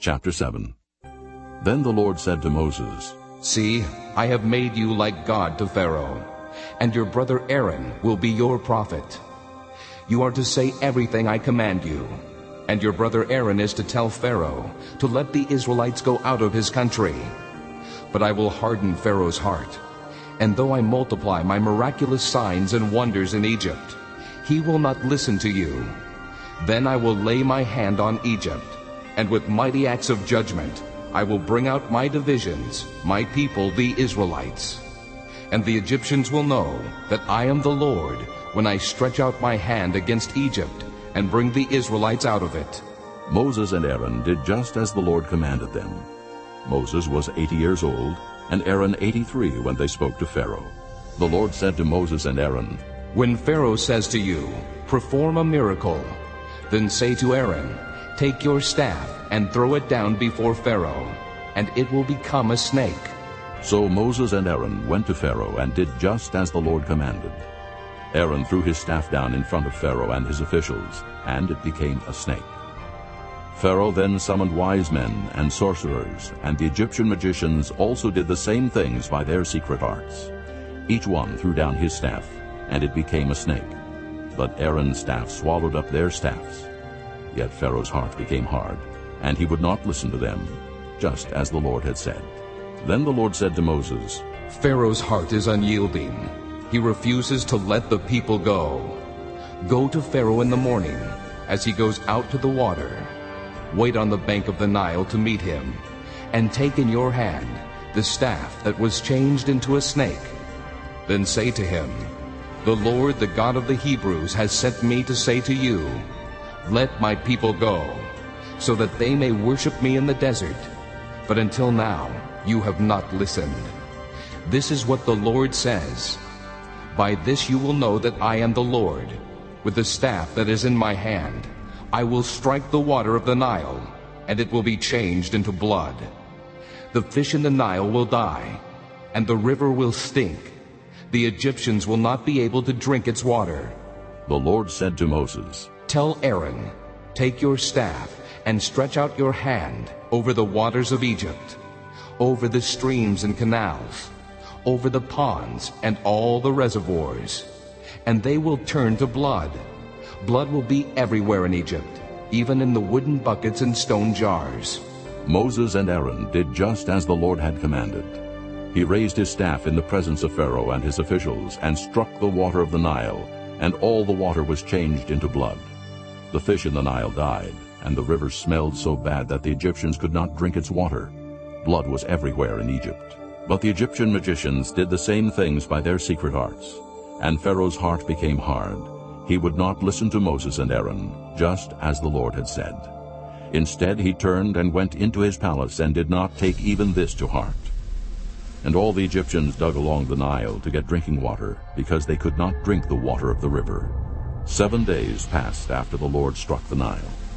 Chapter 7 Then the Lord said to Moses, See, I have made you like God to Pharaoh, and your brother Aaron will be your prophet. You are to say everything I command you, and your brother Aaron is to tell Pharaoh to let the Israelites go out of his country. But I will harden Pharaoh's heart, and though I multiply my miraculous signs and wonders in Egypt, he will not listen to you. Then I will lay my hand on Egypt, and with mighty acts of judgment I will bring out my divisions, my people the Israelites. And the Egyptians will know that I am the Lord when I stretch out my hand against Egypt and bring the Israelites out of it. Moses and Aaron did just as the Lord commanded them. Moses was eighty years old, and Aaron eighty-three when they spoke to Pharaoh. The Lord said to Moses and Aaron, When Pharaoh says to you, Perform a miracle, then say to Aaron, Take your staff and throw it down before Pharaoh, and it will become a snake. So Moses and Aaron went to Pharaoh and did just as the Lord commanded. Aaron threw his staff down in front of Pharaoh and his officials, and it became a snake. Pharaoh then summoned wise men and sorcerers, and the Egyptian magicians also did the same things by their secret arts. Each one threw down his staff, and it became a snake. But Aaron's staff swallowed up their staffs. Yet Pharaoh's heart became hard, and he would not listen to them, just as the Lord had said. Then the Lord said to Moses, Pharaoh's heart is unyielding. He refuses to let the people go. Go to Pharaoh in the morning, as he goes out to the water. Wait on the bank of the Nile to meet him, and take in your hand the staff that was changed into a snake. Then say to him, The Lord, the God of the Hebrews, has sent me to say to you, let my people go, so that they may worship me in the desert. But until now you have not listened. This is what the Lord says. By this you will know that I am the Lord. With the staff that is in my hand, I will strike the water of the Nile, and it will be changed into blood. The fish in the Nile will die, and the river will stink. The Egyptians will not be able to drink its water. The Lord said to Moses, Tell Aaron, Take your staff and stretch out your hand over the waters of Egypt, over the streams and canals, over the ponds and all the reservoirs, and they will turn to blood. Blood will be everywhere in Egypt, even in the wooden buckets and stone jars. Moses and Aaron did just as the Lord had commanded. He raised his staff in the presence of Pharaoh and his officials and struck the water of the Nile, and all the water was changed into blood. The fish in the Nile died, and the river smelled so bad that the Egyptians could not drink its water. Blood was everywhere in Egypt. But the Egyptian magicians did the same things by their secret arts. And Pharaoh's heart became hard. He would not listen to Moses and Aaron, just as the Lord had said. Instead he turned and went into his palace and did not take even this to heart. And all the Egyptians dug along the Nile to get drinking water, because they could not drink the water of the river. Seven days passed after the Lord struck the Nile.